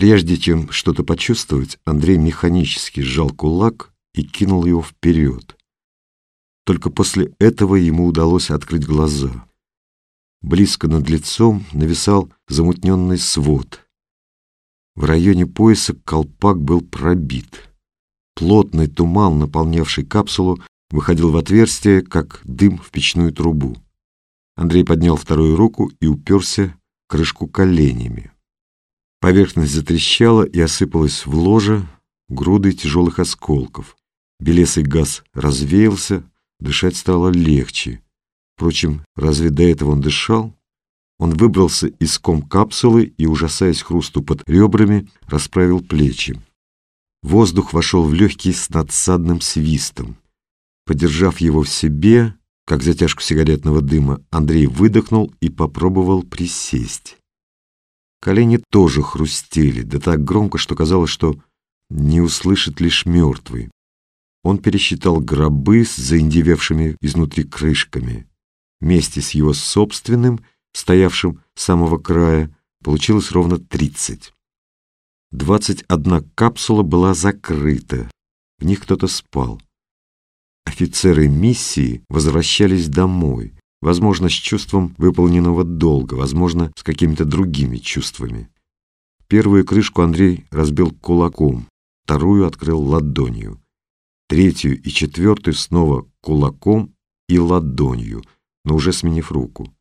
Прежде чем что-то почувствовать, Андрей механически сжал кулак и кинул его вперед. Только после этого ему удалось открыть глаза. Близко над лицом нависал замутненный свод. В районе пояса колпак был пробит. Плотный туман, наполнявший капсулу, выходил в отверстие, как дым в печную трубу. Андрей поднял вторую руку и уперся крышку коленями. Поверхность затрещала и осыпалась в ложе грудой тяжелых осколков. Белесый газ развеялся, дышать стало легче. Впрочем, разве до этого он дышал? Он выбрался из ком капсулы и, ужасаясь хрусту под ребрами, расправил плечи. Воздух вошел в легкий с надсадным свистом. Подержав его в себе, как затяжку сигаретного дыма, Андрей выдохнул и попробовал присесть. Колени тоже хрустели, да так громко, что казалось, что не услышит лишь мертвый. Он пересчитал гробы с заиндевевшими изнутри крышками. Вместе с его собственным, стоявшим с самого края, получилось ровно тридцать. Двадцать одна капсула была закрыта, в них кто-то спал. Офицеры миссии возвращались домой, возможно, с чувством выполненного долга, возможно, с какими-то другими чувствами. Первую крышку Андрей разбил кулаком, вторую открыл ладонью, третью и четвертую снова кулаком и ладонью, но уже сменив руку.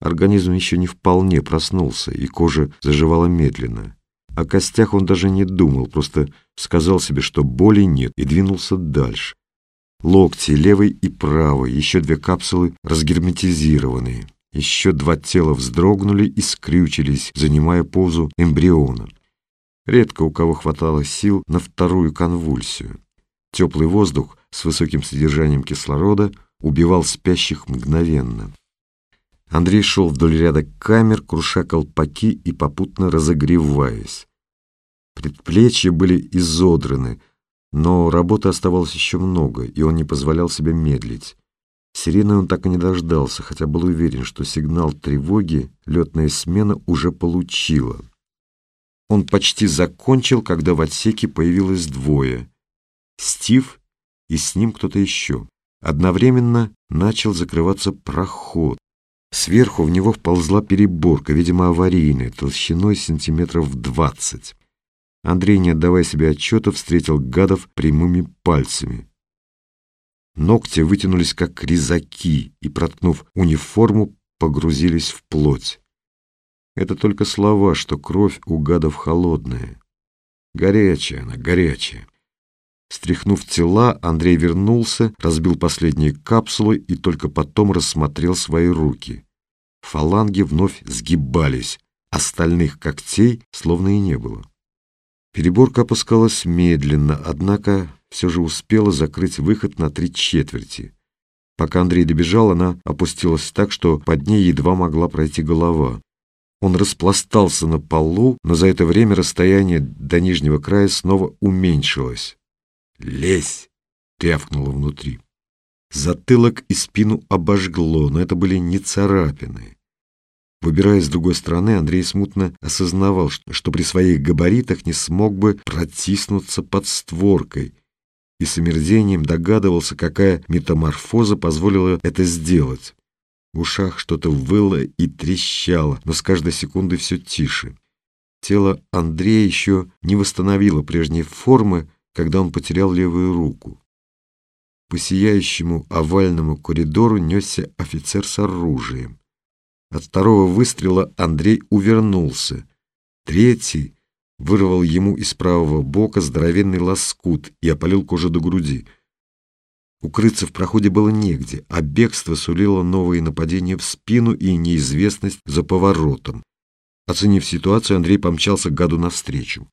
Организм еще не вполне проснулся, и кожа заживала медленно. О костях он даже не думал, просто сказал себе, что боли нет, и двинулся дальше. Локти левый и правый, еще две капсулы разгерметизированные. Еще два тела вздрогнули и скрючились, занимая позу эмбриона. Редко у кого хватало сил на вторую конвульсию. Теплый воздух с высоким содержанием кислорода убивал спящих мгновенно. Андрей шел вдоль ряда камер, круша колпаки и попутно разогреваясь. Предплечья были изодраны, но работы оставалось еще много, и он не позволял себе медлить. Сирены он так и не дождался, хотя был уверен, что сигнал тревоги летная смена уже получила. Он почти закончил, когда в отсеке появилось двое. Стив и с ним кто-то еще. Одновременно начал закрываться проход. Сверху в него вползла переборка, видимо, аварийная, толщиной сантиметров двадцать. Андрей, не отдавая себе отчета, встретил гадов прямыми пальцами. Ногти вытянулись, как резаки, и, проткнув униформу, погрузились в плоть. Это только слова, что кровь у гадов холодная. Горячая она, горячая. Стряхнув тела, Андрей вернулся, разбил последние капсулы и только потом рассмотрел свои руки. Фаланги вновь сгибались, остальных когтей словно и не было. Переборка опускалась медленно, однако все же успела закрыть выход на три четверти. Пока Андрей добежал, она опустилась так, что под ней едва могла пройти голова. Он распластался на полу, но за это время расстояние до нижнего края снова уменьшилось. «Лезь!» — трявкнуло внутри. Затылок и спину обожгло, но это были не царапины. Выбирая с другой стороны, Андрей смутно осознавал, что при своих габаритах не смог бы протиснуться под створкой, и с омерзением догадывался, какая метаморфоза позволила это сделать. В ушах что-то выло и трещало, но с каждой секундой все тише. Тело Андрея еще не восстановило прежней формы, когда он потерял левую руку. По сияющему овальному коридору несся офицер с оружием. От второго выстрела Андрей увернулся. Третий вырвал ему из правого бока здоровенный лоскут и опалил кожу до груди. Укрыться в проходе было негде, а бегство сулило новые нападения в спину и неизвестность за поворотом. Оценив ситуацию, Андрей помчался к гаду навстречу.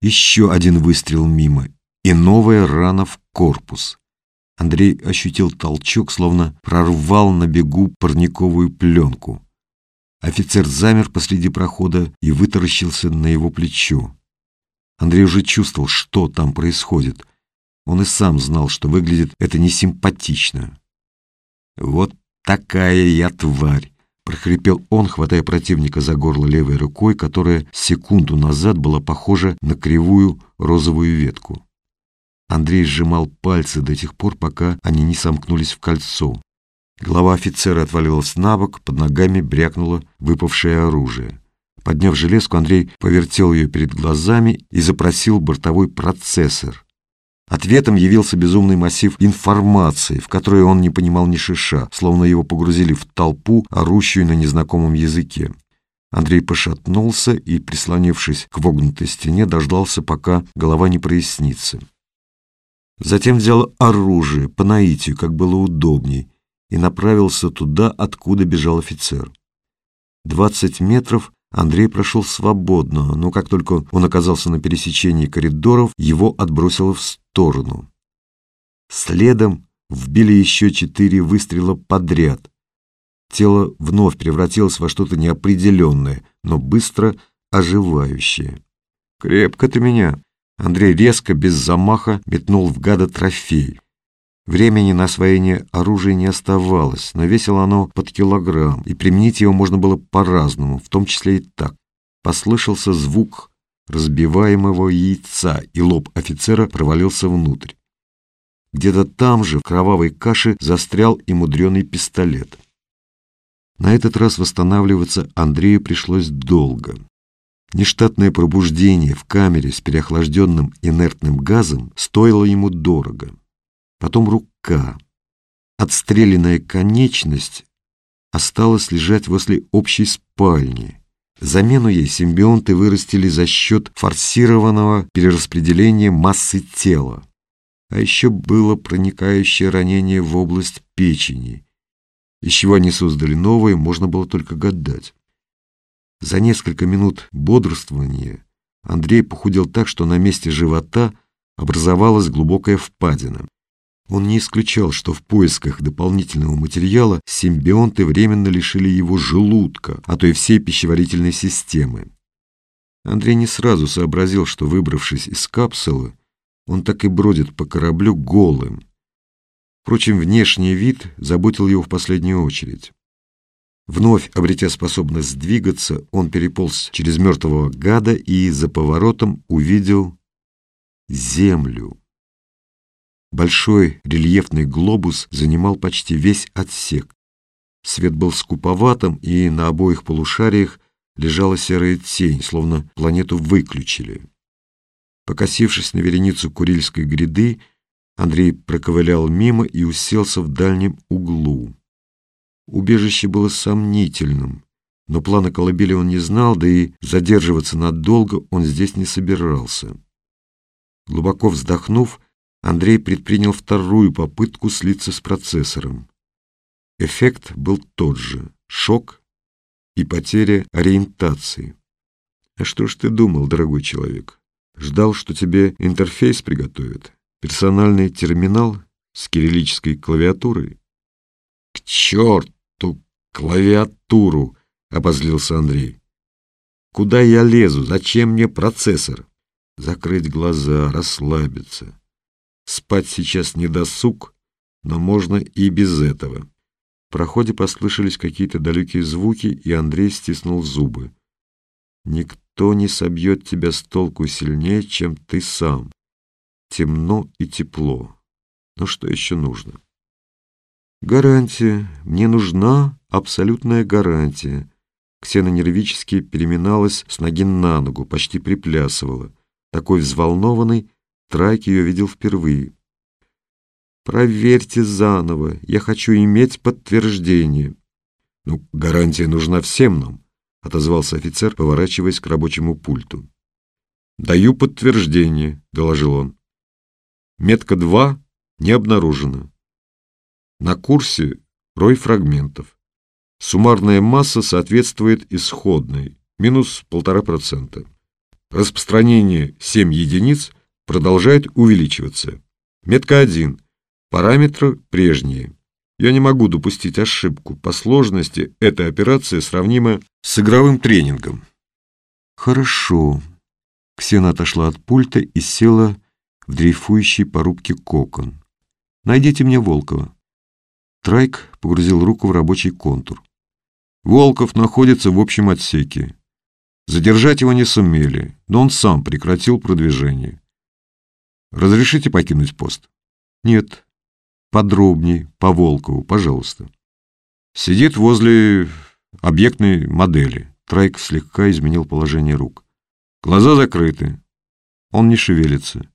Еще один выстрел мимо, и новая рана в корпус. Андрей ощутил толчок, словно прорвал на бегу парниковую пленку. Офицер замер посреди прохода и вытаращился на его плечо. Андрей уже чувствовал, что там происходит. Он и сам знал, что выглядит это несимпатично. «Вот такая я тварь!» — прохрипел он, хватая противника за горло левой рукой, которая секунду назад была похожа на кривую розовую ветку. Андрей сжимал пальцы до тех пор, пока они не сомкнулись в кольцо. Голова офицера отвалилась на бок, под ногами брякнуло выпавшее оружие. Подняв железку, Андрей повертел ее перед глазами и запросил бортовой процессор. Ответом явился безумный массив информации, в которой он не понимал ни шиша, словно его погрузили в толпу, орущую на незнакомом языке. Андрей пошатнулся и, прислонившись к вогнутой стене, дождался, пока голова не прояснится. Затем взял оружие по наитию, как было удобней, и направился туда, откуда бежал офицер. Двадцать метров Андрей прошел свободно, но как только он оказался на пересечении коридоров, его отбросило в сторону. Следом вбили еще четыре выстрела подряд. Тело вновь превратилось во что-то неопределенное, но быстро оживающее. «Крепко ты меня!» Андрей резко, без замаха, метнул в гада трофей. Времени на освоение оружия не оставалось, но весило оно под килограмм, и применить его можно было по-разному, в том числе и так. Послышался звук разбиваемого яйца, и лоб офицера провалился внутрь. Где-то там же, в кровавой каше, застрял и мудреный пистолет. На этот раз восстанавливаться Андрею пришлось долго. Нештатное пробуждение в камере с переохлажденным инертным газом стоило ему дорого потом рука. Отстрелянная конечность осталась лежать возле общей спальни. Замену ей симбионты вырастили за счет форсированного перераспределения массы тела. А еще было проникающее ранение в область печени. Из чего они создали новое, можно было только гадать. За несколько минут бодрствования Андрей похудел так, что на месте живота образовалась глубокая впадина. Он не исключал, что в поисках дополнительного материала симбионты временно лишили его желудка, а то и всей пищеварительной системы. Андрей не сразу сообразил, что, выбравшись из капсулы, он так и бродит по кораблю голым. Впрочем, внешний вид заботил его в последнюю очередь. Вновь обретя способность двигаться, он переполз через мертвого гада и за поворотом увидел землю. Большой рельефный глобус занимал почти весь отсек. Свет был скуповатым, и на обоих полушариях лежала серая тень, словно планету выключили. Покосившись на вереницу Курильской гряды, Андрей проковылял мимо и уселся в дальнем углу. Убежище было сомнительным, но плана колыбели он не знал, да и задерживаться надолго он здесь не собирался. Глубоко вздохнув, Андрей предпринял вторую попытку слиться с процессором. Эффект был тот же — шок и потеря ориентации. А что ж ты думал, дорогой человек? Ждал, что тебе интерфейс приготовят? Персональный терминал с кириллической клавиатурой? К черту клавиатуру! — обозлился Андрей. Куда я лезу? Зачем мне процессор? Закрыть глаза, расслабиться. Спать сейчас не досуг, но можно и без этого. В проходе послышались какие-то далекие звуки, и Андрей стиснул зубы. Никто не собьет тебя с толку сильнее, чем ты сам. Темно и тепло. Но что еще нужно? Гарантия. Мне нужна абсолютная гарантия. Ксена нервически переминалась с ноги на ногу, почти приплясывала. Такой взволнованный, Трайк ее видел впервые. «Проверьте заново. Я хочу иметь подтверждение». «Ну, гарантия нужна всем нам», — отозвался офицер, поворачиваясь к рабочему пульту. «Даю подтверждение», — доложил он. «Метка 2 не обнаружена. На курсе рой фрагментов. Суммарная масса соответствует исходной, минус полтора процента. Распространение 7 единиц — продолжает увеличиваться. Метка 1. Параметры прежние. Я не могу допустить ошибку. По сложности эта операция сравнима с игровым тренингом. Хорошо. Ксена отошла от пульта и села в дрейфующий по рубке кокон. Найдите мне Волкова. Трайк погрузил руку в рабочий контур. Волков находится в общем отсеке. Задержать его не сумели, но он сам прекратил продвижение. Разрешите покинуть пост? Нет. Подробней, по Волкову, пожалуйста. Сидит возле объектной модели. Трайк слегка изменил положение рук. Глаза закрыты. Он не шевелится.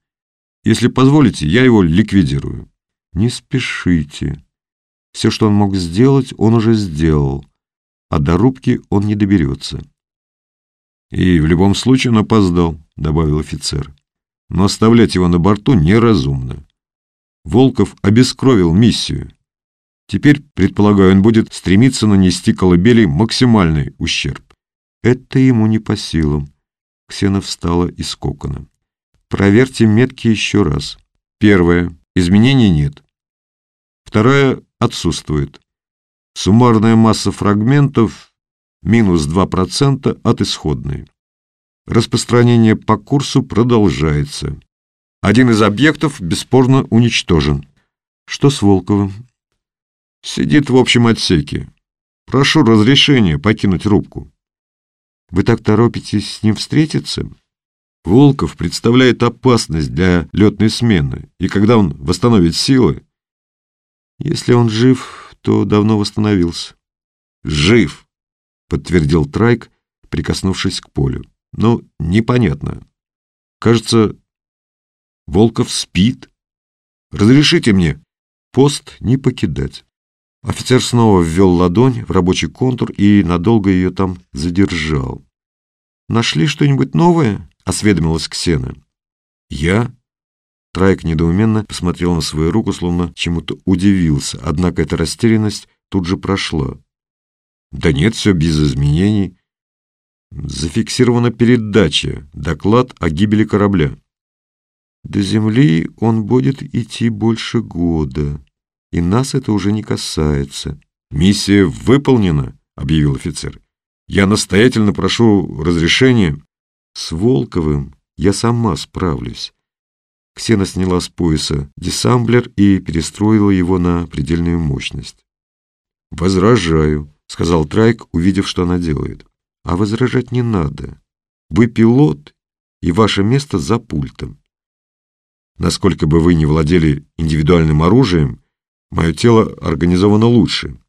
Если позволите, я его ликвидирую. Не спешите. Все, что он мог сделать, он уже сделал, а до рубки он не доберется. И в любом случае он опоздал, добавил офицер. Но оставлять его на борту неразумно. Волков обескровил миссию. Теперь, предполагаю, он будет стремиться нанести колыбели максимальный ущерб. Это ему не по силам. Ксена встала из кокона. Проверьте метки еще раз. Первое. Изменений нет. Второе. Отсутствует. Суммарная масса фрагментов минус 2% от исходной. Распространение по курсу продолжается. Один из объектов бесспорно уничтожен. Что с Волковым? Сидит в общем отсеке. Прошу разрешения покинуть рубку. Вы так торопитесь с ним встретиться? Волков представляет опасность для летной смены, и когда он восстановит силы... Если он жив, то давно восстановился. Жив, подтвердил Трайк, прикоснувшись к полю. Но непонятно. Кажется, Волков спит. Разрешите мне пост не покидать. Офицер снова ввел ладонь в рабочий контур и надолго ее там задержал. «Нашли что-нибудь новое?» — осведомилась Ксена. «Я?» Трайк недоуменно посмотрел на свою руку, словно чему-то удивился, однако эта растерянность тут же прошла. «Да нет, все без изменений. Зафиксирована передача, доклад о гибели корабля. До Земли он будет идти больше года, и нас это уже не касается. Миссия выполнена, объявил офицер. Я настоятельно прошу разрешения. С Волковым я сама справлюсь. Ксена сняла с пояса десамблер и перестроила его на предельную мощность. «Возражаю», — сказал Трайк, увидев, что она делает. А возражать не надо. Вы пилот, и ваше место за пультом. Насколько бы вы не владели индивидуальным оружием, мое тело организовано лучше.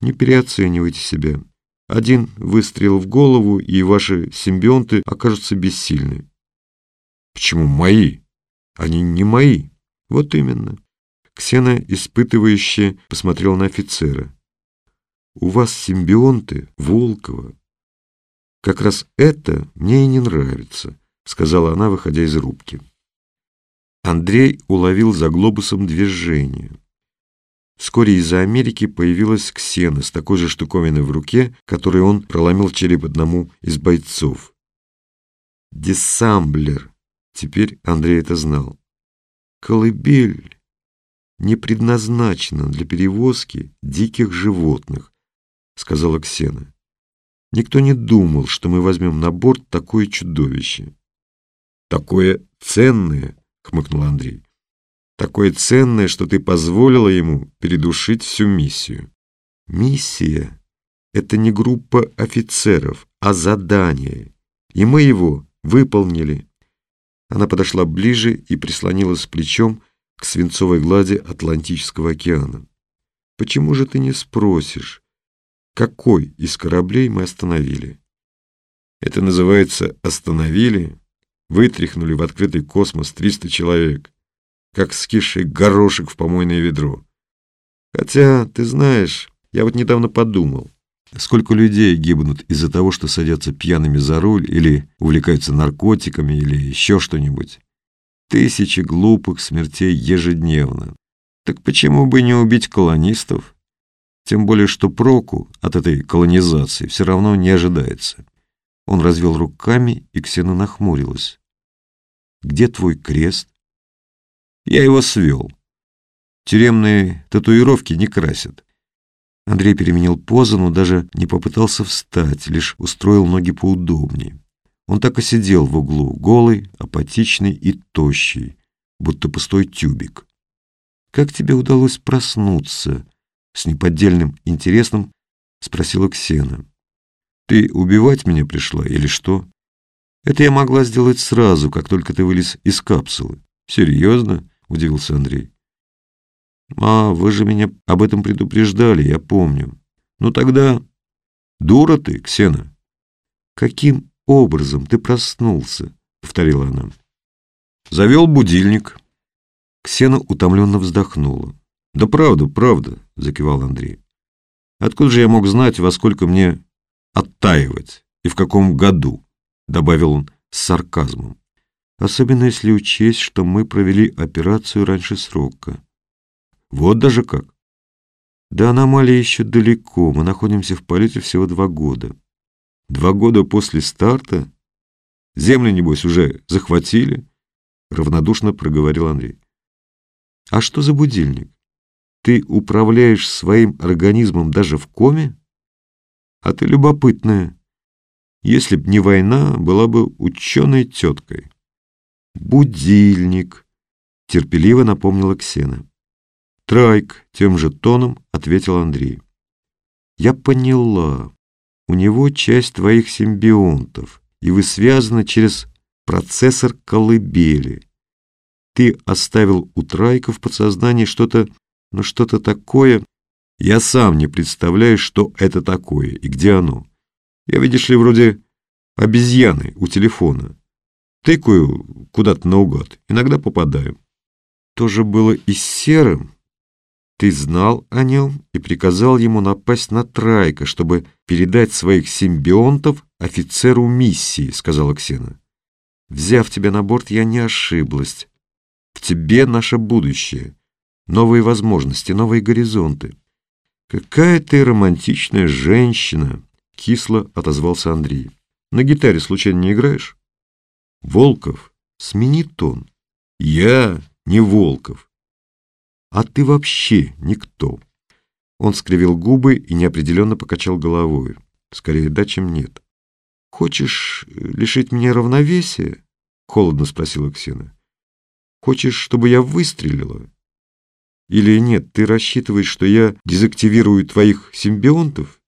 Не переоценивайте себя. Один выстрел в голову, и ваши симбионты окажутся бессильны. Почему мои? Они не мои. Вот именно. Ксена, испытывающе, посмотрел на офицера. У вас симбионты Волкова, «Как раз это мне и не нравится», — сказала она, выходя из рубки. Андрей уловил за глобусом движение. Вскоре из-за Америки появилась Ксена с такой же штуковиной в руке, которой он проломил череп одному из бойцов. Десамблер. Теперь Андрей это знал. Колыбель не предназначена для перевозки диких животных, сказала Ксена. Никто не думал, что мы возьмем на борт такое чудовище. Такое ценное, хмыкнул Андрей. Такое ценное, что ты позволила ему передушить всю миссию. Миссия — это не группа офицеров, а задание. И мы его выполнили. Она подошла ближе и прислонилась плечом к свинцовой глади Атлантического океана. Почему же ты не спросишь, какой из кораблей мы остановили. Это называется «остановили», вытряхнули в открытый космос 300 человек, как скисший горошек в помойное ведро. Хотя, ты знаешь, я вот недавно подумал, сколько людей гибнут из-за того, что садятся пьяными за руль или увлекаются наркотиками или еще что-нибудь. Тысячи глупых смертей ежедневно. Так почему бы не убить колонистов? Тем более, что проку от этой колонизации все равно не ожидается. Он развел руками, и Ксена нахмурилась. «Где твой крест?» «Я его свел. Тюремные татуировки не красят». Андрей переменил позу, но даже не попытался встать, лишь устроил ноги поудобнее. Он так и сидел в углу, голый, апатичный и тощий, будто пустой тюбик. «Как тебе удалось проснуться?» с неподдельным интересом — спросила Ксена. «Ты убивать меня пришла или что?» «Это я могла сделать сразу, как только ты вылез из капсулы». «Серьезно?» — удивился Андрей. «А, вы же меня об этом предупреждали, я помню. Ну тогда...» «Дура ты, Ксена!» «Каким образом ты проснулся?» — повторила она. «Завел будильник». Ксена утомленно вздохнула. «Да правда, правда», — закивал Андрей. «Откуда же я мог знать, во сколько мне оттаивать и в каком году?» — добавил он с сарказмом. «Особенно если учесть, что мы провели операцию раньше срока». «Вот даже как!» «До аномалии еще далеко, мы находимся в полете всего два года». «Два года после старта? Земли, небось, уже захватили?» — равнодушно проговорил Андрей. «А что за будильник? Ты управляешь своим организмом даже в коме? А ты любопытная. Если б не война, была бы ученой теткой». «Будильник», — терпеливо напомнила Ксена. «Трайк», — тем же тоном ответил Андрей. «Я поняла. У него часть твоих симбионтов, и вы связаны через процессор колыбели. Ты оставил у Трайка в подсознании что-то, ну что-то такое. Я сам не представляю, что это такое и где оно. Я, видишь ли, вроде обезьяны у телефона. Тыкаю куда-то наугад, иногда попадаю. То же было и с Серым. Ты знал о нем и приказал ему напасть на Трайка, чтобы передать своих симбионтов офицеру миссии, сказала Ксена. Взяв тебя на борт, я не ошиблась. В тебе наше будущее, новые возможности, новые горизонты. Какая ты романтичная женщина, кисло отозвался Андрей. На гитаре случайно не играешь? Волков, смени тон. Я не Волков. А ты вообще никто. Он скривил губы и неопределенно покачал головой. Скорее да, чем нет. «Хочешь лишить меня равновесия?» — холодно спросила Ксена. «Хочешь, чтобы я выстрелила? Или нет, ты рассчитываешь, что я дезактивирую твоих симбионтов?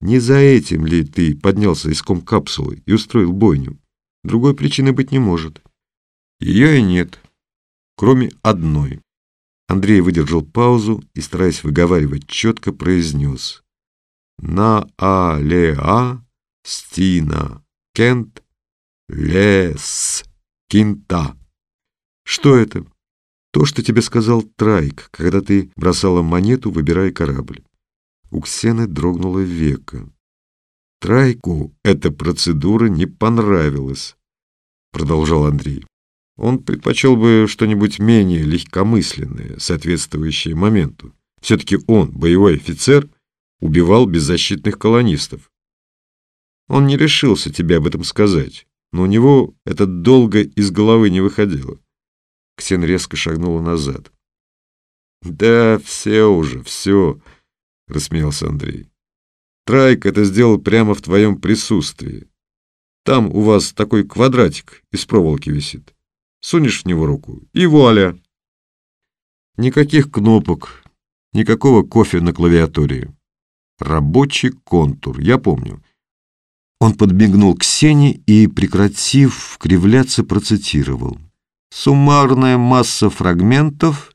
Не за этим ли ты поднялся из ком-капсулы и устроил бойню? Другой причины быть не может». «Ее и нет, кроме одной». Андрей выдержал паузу и, стараясь выговаривать четко, произнес «На-а-ле-а Стина, Кент, Лес, Кинта. Что это? То, что тебе сказал Трайк, когда ты бросала монету, выбирая корабль. У Ксены дрогнуло веко. Трайку эта процедура не понравилась, продолжал Андрей. Он предпочел бы что-нибудь менее легкомысленное, соответствующее моменту. Все-таки он, боевой офицер, убивал беззащитных колонистов. Он не решился тебе об этом сказать, но у него это долго из головы не выходило. Ксен резко шагнула назад. «Да, все уже, все», — рассмеялся Андрей. «Трайк это сделал прямо в твоем присутствии. Там у вас такой квадратик из проволоки висит. Сунешь в него руку, и вуаля!» Никаких кнопок, никакого кофе на клавиатуре. Рабочий контур, я помню. Он подмигнул Ксении и, прекратив кривляться, процитировал. «Суммарная масса фрагментов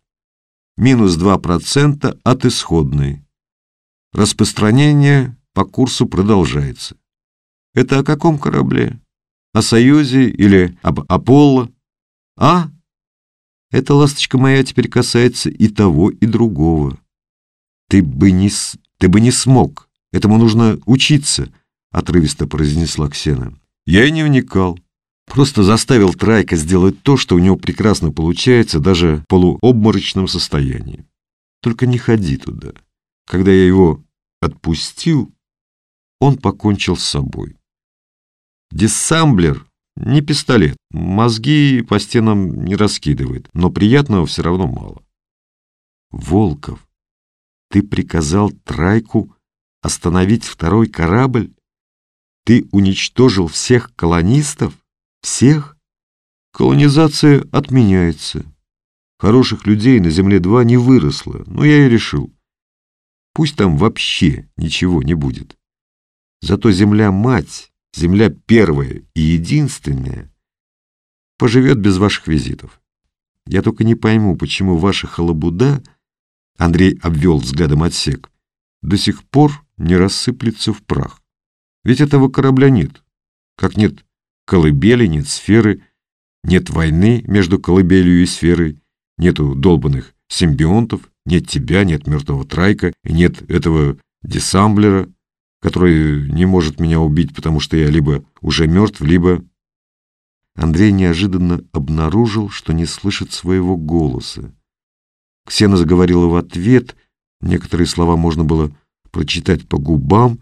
минус 2% от исходной. Распространение по курсу продолжается. Это о каком корабле? О Союзе или об Аполло? А? Эта ласточка моя теперь касается и того, и другого. Ты бы не, ты бы не смог. Этому нужно учиться» отрывисто произнесла Ксена. Я и не вникал. Просто заставил Трайка сделать то, что у него прекрасно получается даже в полуобморочном состоянии. Только не ходи туда. Когда я его отпустил, он покончил с собой. Диссамблер не пистолет, мозги по стенам не раскидывает, но приятного все равно мало. Волков, ты приказал Трайку остановить второй корабль? Ты уничтожил всех колонистов? Всех? Колонизация отменяется. Хороших людей на Земле-2 не выросло, но я и решил. Пусть там вообще ничего не будет. Зато земля-мать, земля первая и единственная, поживет без ваших визитов. Я только не пойму, почему ваша халабуда, Андрей обвел взглядом отсек, до сих пор не рассыплется в прах. Ведь этого корабля нет. Как нет колыбели, нет сферы, нет войны между колыбелью и сферой, нету долбанных симбионтов, нет тебя, нет мертвого Трайка, нет этого десамблера, который не может меня убить, потому что я либо уже мертв, либо... Андрей неожиданно обнаружил, что не слышит своего голоса. Ксена заговорила в ответ, некоторые слова можно было прочитать по губам,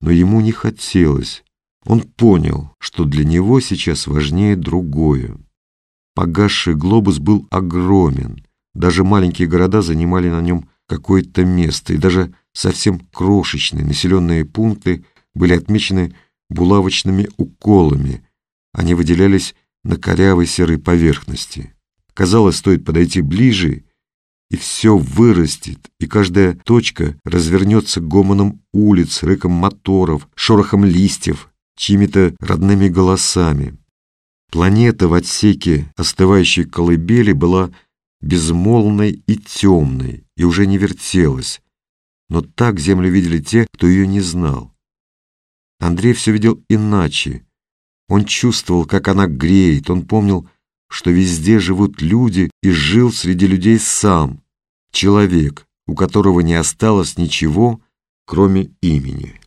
но ему не хотелось. Он понял, что для него сейчас важнее другое. Погасший глобус был огромен, даже маленькие города занимали на нем какое-то место, и даже совсем крошечные населенные пункты были отмечены булавочными уколами. Они выделялись на корявой серой поверхности. Казалось, стоит подойти ближе, и все вырастет, и каждая точка развернется гомоном улиц, рыком моторов, шорохом листьев, чьими-то родными голосами. Планета в отсеке остывающей колыбели была безмолвной и темной, и уже не вертелась. Но так землю видели те, кто ее не знал. Андрей все видел иначе. Он чувствовал, как она греет, он помнил, что везде живут люди, и жил среди людей сам, человек, у которого не осталось ничего, кроме имени.